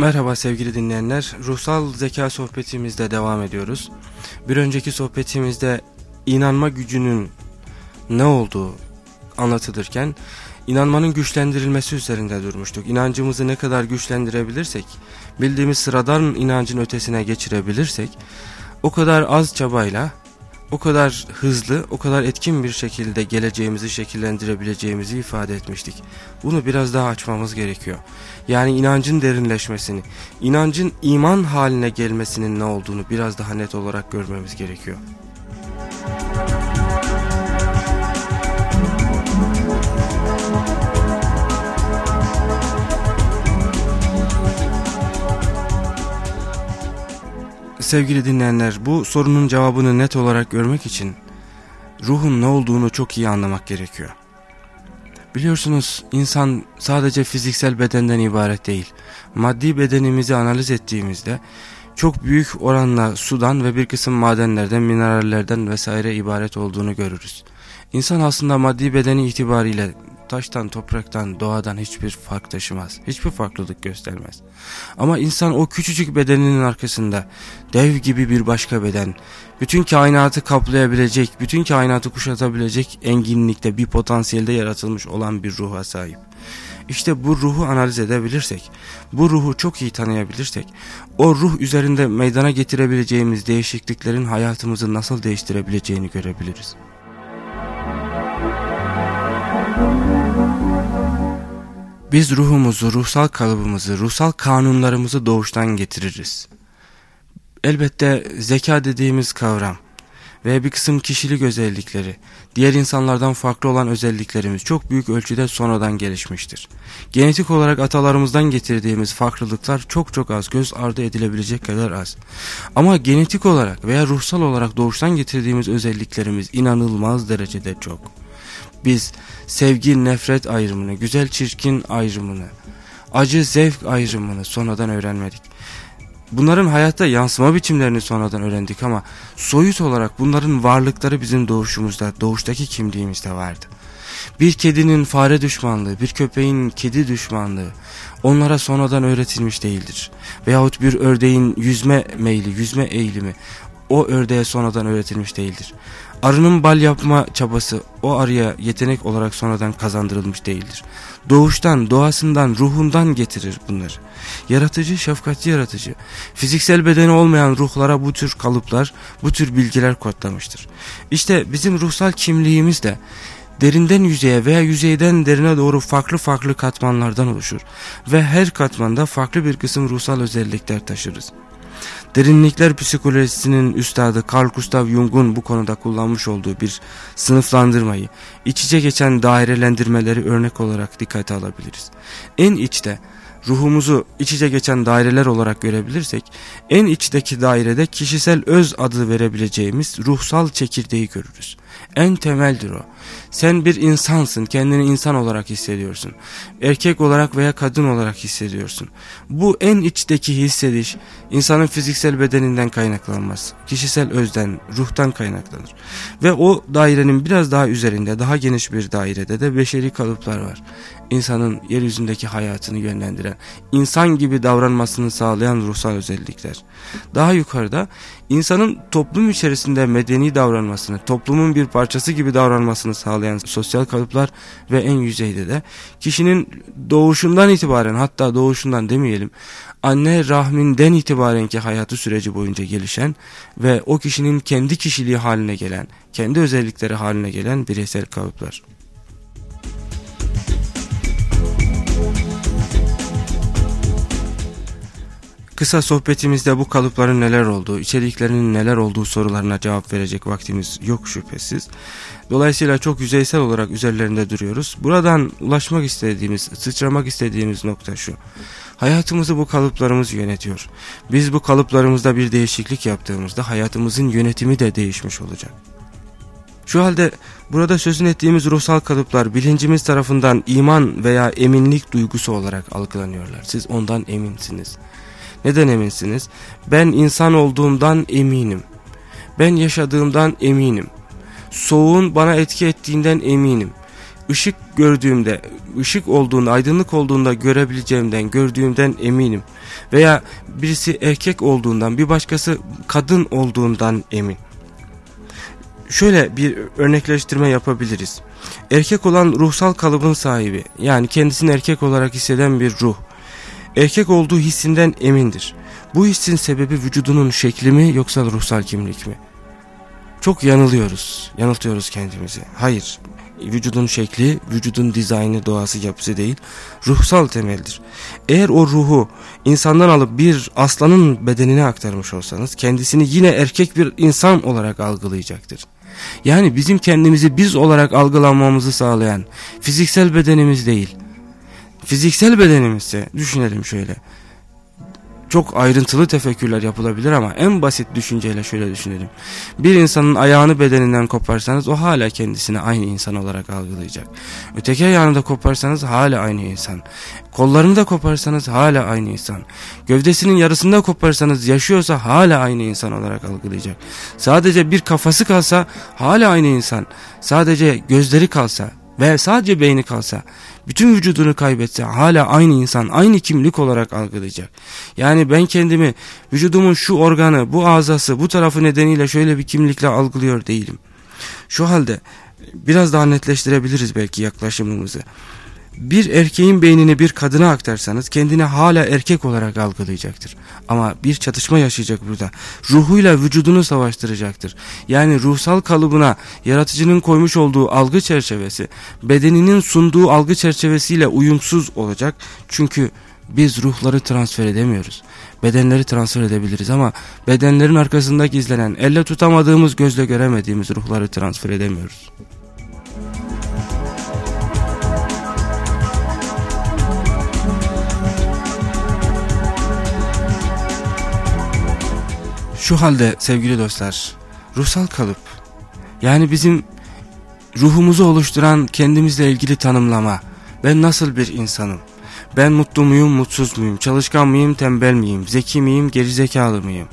Merhaba sevgili dinleyenler. Ruhsal zeka sohbetimizde devam ediyoruz. Bir önceki sohbetimizde inanma gücünün ne olduğu anlatılırken inanmanın güçlendirilmesi üzerinde durmuştuk. İnancımızı ne kadar güçlendirebilirsek, bildiğimiz sıradan inancın ötesine geçirebilirsek o kadar az çabayla o kadar hızlı, o kadar etkin bir şekilde geleceğimizi şekillendirebileceğimizi ifade etmiştik. Bunu biraz daha açmamız gerekiyor. Yani inancın derinleşmesini, inancın iman haline gelmesinin ne olduğunu biraz daha net olarak görmemiz gerekiyor. Sevgili dinleyenler bu sorunun cevabını net olarak görmek için ruhun ne olduğunu çok iyi anlamak gerekiyor. Biliyorsunuz insan sadece fiziksel bedenden ibaret değil. Maddi bedenimizi analiz ettiğimizde çok büyük oranla sudan ve bir kısım madenlerden, minerallerden vesaire ibaret olduğunu görürüz. İnsan aslında maddi bedeni itibariyle taştan, topraktan, doğadan hiçbir fark taşımaz. Hiçbir farklılık göstermez. Ama insan o küçücük bedeninin arkasında dev gibi bir başka beden, bütün kainatı kaplayabilecek, bütün kainatı kuşatabilecek enginlikte bir potansiyelde yaratılmış olan bir ruha sahip. İşte bu ruhu analiz edebilirsek, bu ruhu çok iyi tanıyabilirsek, o ruh üzerinde meydana getirebileceğimiz değişikliklerin hayatımızı nasıl değiştirebileceğini görebiliriz. Biz ruhumuzu, ruhsal kalıbımızı, ruhsal kanunlarımızı doğuştan getiririz. Elbette zeka dediğimiz kavram ve bir kısım kişilik özellikleri, diğer insanlardan farklı olan özelliklerimiz çok büyük ölçüde sonradan gelişmiştir. Genetik olarak atalarımızdan getirdiğimiz farklılıklar çok çok az, göz ardı edilebilecek kadar az. Ama genetik olarak veya ruhsal olarak doğuştan getirdiğimiz özelliklerimiz inanılmaz derecede çok. Biz sevgi nefret ayrımını, güzel çirkin ayrımını, acı zevk ayrımını sonradan öğrenmedik. Bunların hayatta yansıma biçimlerini sonradan öğrendik ama soyut olarak bunların varlıkları bizim doğuşumuzda, doğuştaki kimliğimizde vardı. Bir kedinin fare düşmanlığı, bir köpeğin kedi düşmanlığı onlara sonradan öğretilmiş değildir. Veyahut bir ördeğin yüzme meyli, yüzme eğilimi o ördeğe sonradan öğretilmiş değildir. Arının bal yapma çabası o arıya yetenek olarak sonradan kazandırılmış değildir. Doğuştan, doğasından, ruhundan getirir bunları. Yaratıcı, şefkatli yaratıcı. Fiziksel bedeni olmayan ruhlara bu tür kalıplar, bu tür bilgiler kodlamıştır. İşte bizim ruhsal kimliğimiz de derinden yüzeye veya yüzeyden derine doğru farklı farklı katmanlardan oluşur. Ve her katmanda farklı bir kısım ruhsal özellikler taşırız. Derinlikler psikolojisinin üstadı Carl Gustav Jung'un bu konuda kullanmış olduğu bir sınıflandırmayı, iç içe geçen dairelendirmeleri örnek olarak dikkate alabiliriz. En içte ruhumuzu iç içe geçen daireler olarak görebilirsek, en içteki dairede kişisel öz adı verebileceğimiz ruhsal çekirdeği görürüz. En temeldir o. Sen bir insansın, kendini insan olarak hissediyorsun. Erkek olarak veya kadın olarak hissediyorsun. Bu en içteki hissediş, insanın fiziksel bedeninden kaynaklanmaz. Kişisel özden, ruhtan kaynaklanır. Ve o dairenin biraz daha üzerinde, daha geniş bir dairede de beşeri kalıplar var insanın yeryüzündeki hayatını yönlendiren, insan gibi davranmasını sağlayan ruhsal özellikler. Daha yukarıda insanın toplum içerisinde medeni davranmasını, toplumun bir parçası gibi davranmasını sağlayan sosyal kalıplar ve en yüzeyde de kişinin doğuşundan itibaren hatta doğuşundan demeyelim anne rahminden itibarenki hayatı süreci boyunca gelişen ve o kişinin kendi kişiliği haline gelen, kendi özellikleri haline gelen bireysel kalıplar. Kısa sohbetimizde bu kalıpların neler olduğu, içeriklerinin neler olduğu sorularına cevap verecek vaktimiz yok şüphesiz. Dolayısıyla çok yüzeysel olarak üzerlerinde duruyoruz. Buradan ulaşmak istediğimiz, sıçramak istediğimiz nokta şu. Hayatımızı bu kalıplarımız yönetiyor. Biz bu kalıplarımızda bir değişiklik yaptığımızda hayatımızın yönetimi de değişmiş olacak. Şu halde burada sözün ettiğimiz ruhsal kalıplar bilincimiz tarafından iman veya eminlik duygusu olarak algılanıyorlar. Siz ondan eminsiniz. Neden eminsiniz? Ben insan olduğumdan eminim. Ben yaşadığımdan eminim. Soğuğun bana etki ettiğinden eminim. ışık gördüğümde, ışık olduğunda, aydınlık olduğunda görebileceğimden, gördüğümden eminim. Veya birisi erkek olduğundan, bir başkası kadın olduğundan emin. Şöyle bir örnekleştirme yapabiliriz. Erkek olan ruhsal kalıbın sahibi, yani kendisini erkek olarak hisseden bir ruh. Erkek olduğu hissinden emindir. Bu hissin sebebi vücudunun şekli mi yoksa ruhsal kimlik mi? Çok yanılıyoruz, yanıltıyoruz kendimizi. Hayır, vücudun şekli, vücudun dizaynı, doğası, yapısı değil, ruhsal temeldir. Eğer o ruhu insandan alıp bir aslanın bedenine aktarmış olsanız, kendisini yine erkek bir insan olarak algılayacaktır. Yani bizim kendimizi biz olarak algılanmamızı sağlayan fiziksel bedenimiz değil. Fiziksel bedenimizse düşünelim şöyle çok ayrıntılı tefekkürler yapılabilir ama en basit düşünceyle şöyle düşünelim. Bir insanın ayağını bedeninden koparsanız o hala kendisini aynı insan olarak algılayacak. Öteki ayağını da koparsanız hala aynı insan. Kollarını da koparsanız hala aynı insan. Gövdesinin yarısını da koparsanız yaşıyorsa hala aynı insan olarak algılayacak. Sadece bir kafası kalsa hala aynı insan. Sadece gözleri kalsa ve sadece beyni kalsa bütün vücudunu kaybetse hala aynı insan, aynı kimlik olarak algılayacak. Yani ben kendimi vücudumun şu organı, bu azası, bu tarafı nedeniyle şöyle bir kimlikle algılıyor değilim. Şu halde biraz daha netleştirebiliriz belki yaklaşımımızı bir erkeğin beynini bir kadına aktarsanız kendini hala erkek olarak algılayacaktır. Ama bir çatışma yaşayacak burada. Ruhuyla vücudunu savaştıracaktır. Yani ruhsal kalıbına yaratıcının koymuş olduğu algı çerçevesi bedeninin sunduğu algı çerçevesiyle uyumsuz olacak. Çünkü biz ruhları transfer edemiyoruz. Bedenleri transfer edebiliriz ama bedenlerin arkasında gizlenen, elle tutamadığımız, gözle göremediğimiz ruhları transfer edemiyoruz. Şu halde sevgili dostlar, ruhsal kalıp, yani bizim ruhumuzu oluşturan kendimizle ilgili tanımlama, ben nasıl bir insanım, ben mutlu muyum, mutsuz muyum, çalışkan mıyım, tembel miyim, zeki miyim, gerizekalı mıyım,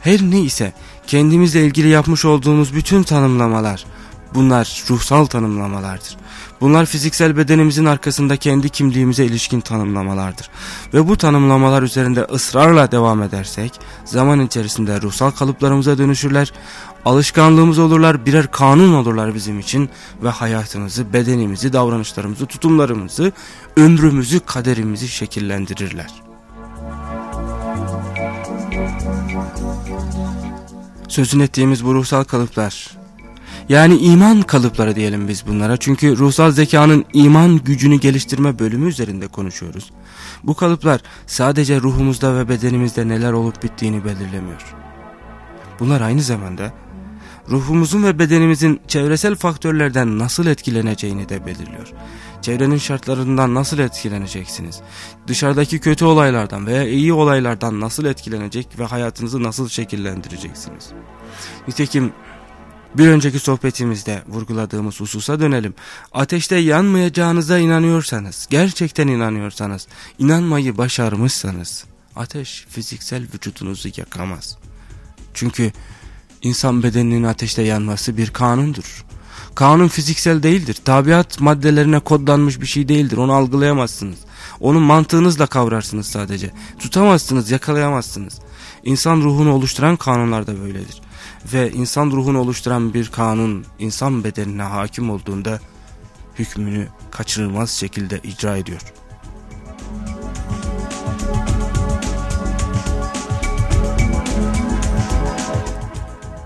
her ne ise kendimizle ilgili yapmış olduğumuz bütün tanımlamalar, bunlar ruhsal tanımlamalardır. Bunlar fiziksel bedenimizin arkasında kendi kimliğimize ilişkin tanımlamalardır. Ve bu tanımlamalar üzerinde ısrarla devam edersek zaman içerisinde ruhsal kalıplarımıza dönüşürler, alışkanlığımız olurlar, birer kanun olurlar bizim için ve hayatımızı, bedenimizi, davranışlarımızı, tutumlarımızı, ömrümüzü, kaderimizi şekillendirirler. Sözün ettiğimiz bu ruhsal kalıplar yani iman kalıpları diyelim biz bunlara. Çünkü ruhsal zekanın iman gücünü geliştirme bölümü üzerinde konuşuyoruz. Bu kalıplar sadece ruhumuzda ve bedenimizde neler olup bittiğini belirlemiyor. Bunlar aynı zamanda ruhumuzun ve bedenimizin çevresel faktörlerden nasıl etkileneceğini de belirliyor. Çevrenin şartlarından nasıl etkileneceksiniz? Dışarıdaki kötü olaylardan veya iyi olaylardan nasıl etkilenecek ve hayatınızı nasıl şekillendireceksiniz? Nitekim bir önceki sohbetimizde vurguladığımız hususa dönelim. Ateşte yanmayacağınıza inanıyorsanız, gerçekten inanıyorsanız, inanmayı başarmışsanız ateş fiziksel vücudunuzu yakamaz. Çünkü insan bedeninin ateşte yanması bir kanundur. Kanun fiziksel değildir. Tabiat maddelerine kodlanmış bir şey değildir. Onu algılayamazsınız. Onun mantığınızla kavrarsınız sadece. Tutamazsınız, yakalayamazsınız. İnsan ruhunu oluşturan kanunlar da böyledir ve insan ruhunu oluşturan bir kanun insan bedenine hakim olduğunda hükmünü kaçırılmaz şekilde icra ediyor.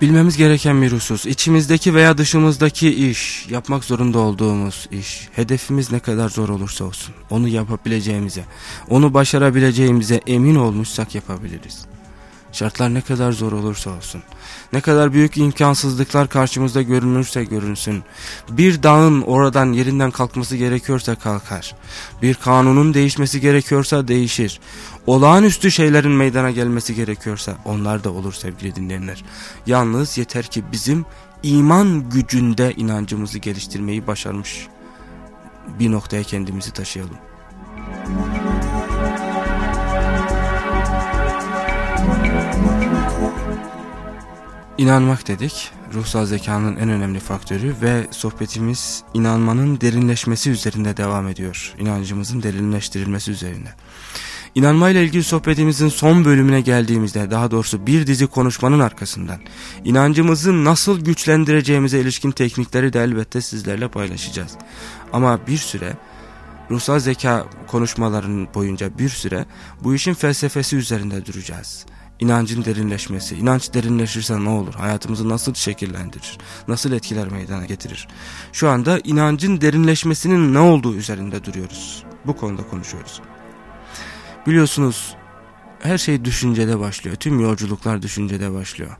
Bilmemiz gereken bir husus, içimizdeki veya dışımızdaki iş, yapmak zorunda olduğumuz iş, hedefimiz ne kadar zor olursa olsun, onu yapabileceğimize, onu başarabileceğimize emin olmuşsak yapabiliriz. Şartlar ne kadar zor olursa olsun, ne kadar büyük imkansızlıklar karşımızda görünürse görünsün, bir dağın oradan yerinden kalkması gerekiyorsa kalkar, bir kanunun değişmesi gerekiyorsa değişir, olağanüstü şeylerin meydana gelmesi gerekiyorsa onlar da olur sevgili dinleyenler. Yalnız yeter ki bizim iman gücünde inancımızı geliştirmeyi başarmış bir noktaya kendimizi taşıyalım. İnanmak dedik. ruhsal zekanın en önemli faktörü ve sohbetimiz inanmanın derinleşmesi üzerinde devam ediyor. İnancımızın derinleştirilmesi üzerinde. İnanmayla ilgili sohbetimizin son bölümüne geldiğimizde daha doğrusu bir dizi konuşmanın arkasından inancımızı nasıl güçlendireceğimize ilişkin teknikleri de elbette sizlerle paylaşacağız. Ama bir süre ruhsal zeka konuşmalarının boyunca bir süre bu işin felsefesi üzerinde duracağız. İnancın derinleşmesi, inanç derinleşirse ne olur? Hayatımızı nasıl şekillendirir? Nasıl etkiler meydana getirir? Şu anda inancın derinleşmesinin ne olduğu üzerinde duruyoruz. Bu konuda konuşuyoruz. Biliyorsunuz her şey düşüncede başlıyor. Tüm yolculuklar düşüncede başlıyor.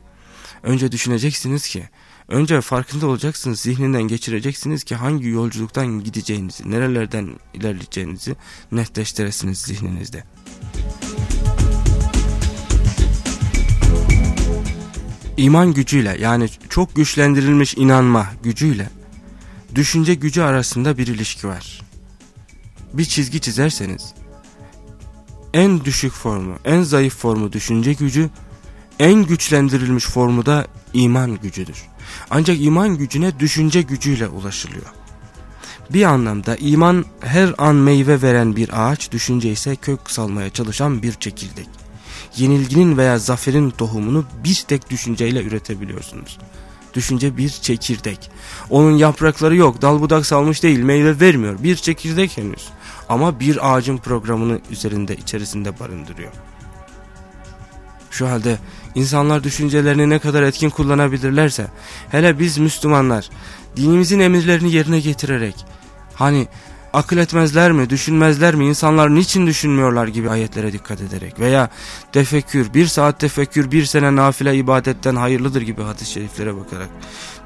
Önce düşüneceksiniz ki, önce farkında olacaksınız, zihninden geçireceksiniz ki hangi yolculuktan gideceğinizi, nerelerden ilerleyeceğinizi netleştiresiniz zihninizde. İman gücüyle yani çok güçlendirilmiş inanma gücüyle düşünce gücü arasında bir ilişki var. Bir çizgi çizerseniz en düşük formu, en zayıf formu düşünce gücü, en güçlendirilmiş formu da iman gücüdür. Ancak iman gücüne düşünce gücüyle ulaşılıyor. Bir anlamda iman her an meyve veren bir ağaç, düşünce ise kök salmaya çalışan bir çekirdek. Yenilginin veya zaferin tohumunu bir tek düşünceyle üretebiliyorsunuz. Düşünce bir çekirdek. Onun yaprakları yok, dal budak salmış değil, meyve vermiyor. Bir çekirdek henüz ama bir ağacın programını üzerinde içerisinde barındırıyor. Şu halde insanlar düşüncelerini ne kadar etkin kullanabilirlerse hele biz Müslümanlar dinimizin emirlerini yerine getirerek hani akıl etmezler mi, düşünmezler mi, insanlar niçin düşünmüyorlar gibi ayetlere dikkat ederek veya tefekkür, bir saat tefekkür, bir sene nafile ibadetten hayırlıdır gibi hadis-i şeriflere bakarak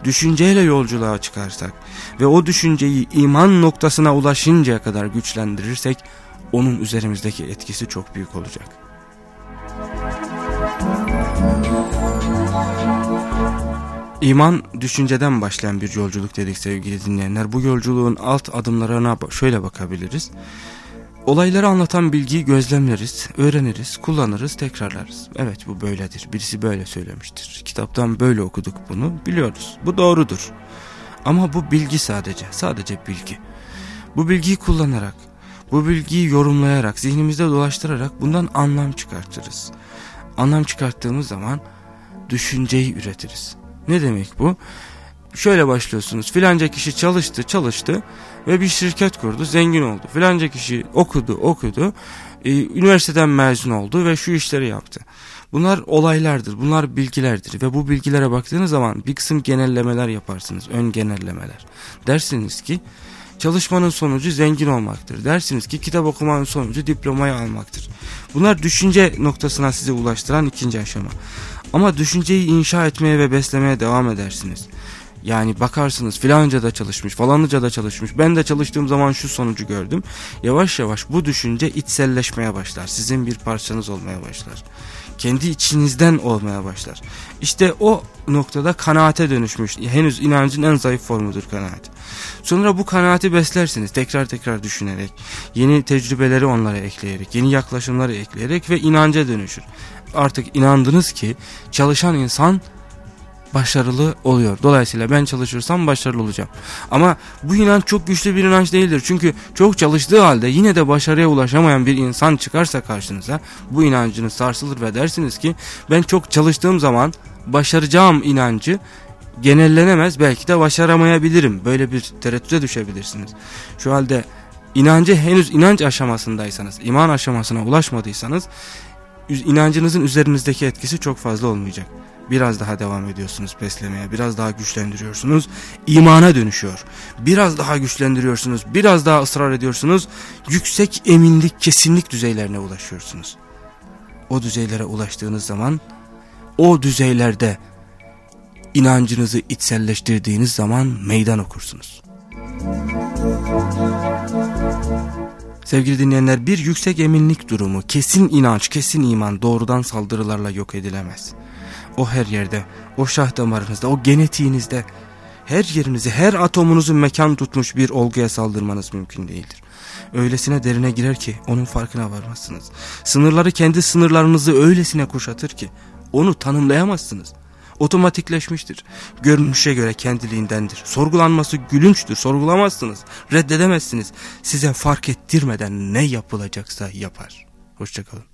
düşünceyle yolculuğa çıkarsak ve o düşünceyi iman noktasına ulaşıncaya kadar güçlendirirsek onun üzerimizdeki etkisi çok büyük olacak. İman düşünceden başlayan bir yolculuk dedik sevgili dinleyenler. Bu yolculuğun alt adımlarına şöyle bakabiliriz. Olayları anlatan bilgiyi gözlemleriz, öğreniriz, kullanırız, tekrarlarız. Evet bu böyledir. Birisi böyle söylemiştir. Kitaptan böyle okuduk bunu. Biliyoruz. Bu doğrudur. Ama bu bilgi sadece. Sadece bilgi. Bu bilgiyi kullanarak, bu bilgiyi yorumlayarak, zihnimizde dolaştırarak bundan anlam çıkartırız. Anlam çıkarttığımız zaman düşünceyi üretiriz. Ne demek bu? Şöyle başlıyorsunuz. Filanca kişi çalıştı, çalıştı ve bir şirket kurdu, zengin oldu. Filanca kişi okudu, okudu, e, üniversiteden mezun oldu ve şu işleri yaptı. Bunlar olaylardır, bunlar bilgilerdir ve bu bilgilere baktığınız zaman bir kısım genellemeler yaparsınız, ön genellemeler. Dersiniz ki çalışmanın sonucu zengin olmaktır. Dersiniz ki kitap okumanın sonucu diplomayı almaktır. Bunlar düşünce noktasına sizi ulaştıran ikinci aşama. Ama düşünceyi inşa etmeye ve beslemeye devam edersiniz. Yani bakarsınız filanca da çalışmış falanca da çalışmış ben de çalıştığım zaman şu sonucu gördüm. Yavaş yavaş bu düşünce içselleşmeye başlar sizin bir parçanız olmaya başlar. Kendi içinizden olmaya başlar. İşte o noktada kanaate dönüşmüş. Henüz inancın en zayıf formudur kanaat. Sonra bu kanaati beslersiniz tekrar tekrar düşünerek. Yeni tecrübeleri onlara ekleyerek, yeni yaklaşımları ekleyerek ve inanca dönüşür. Artık inandınız ki çalışan insan başarılı oluyor. Dolayısıyla ben çalışırsam başarılı olacağım. Ama bu inanç çok güçlü bir inanç değildir. Çünkü çok çalıştığı halde yine de başarıya ulaşamayan bir insan çıkarsa karşınıza bu inancınız sarsılır ve dersiniz ki ben çok çalıştığım zaman başaracağım inancı genellenemez belki de başaramayabilirim. Böyle bir tereddüte düşebilirsiniz. Şu halde inancı henüz inanç aşamasındaysanız, iman aşamasına ulaşmadıysanız inancınızın üzerinizdeki etkisi çok fazla olmayacak. Biraz daha devam ediyorsunuz beslemeye, biraz daha güçlendiriyorsunuz, imana dönüşüyor. Biraz daha güçlendiriyorsunuz, biraz daha ısrar ediyorsunuz, yüksek eminlik, kesinlik düzeylerine ulaşıyorsunuz. O düzeylere ulaştığınız zaman, o düzeylerde inancınızı içselleştirdiğiniz zaman meydan okursunuz. Sevgili dinleyenler bir yüksek eminlik durumu, kesin inanç, kesin iman doğrudan saldırılarla yok edilemez. O her yerde, o şah damarınızda, o genetiğinizde, her yerinizi, her atomunuzu mekan tutmuş bir olguya saldırmanız mümkün değildir. Öylesine derine girer ki onun farkına varmazsınız. Sınırları kendi sınırlarınızı öylesine kuşatır ki onu tanımlayamazsınız. Otomatikleşmiştir. Görünüşe göre kendiliğindendir. Sorgulanması gülünçtür. Sorgulamazsınız. Reddedemezsiniz. Size fark ettirmeden ne yapılacaksa yapar. Hoşçakalın.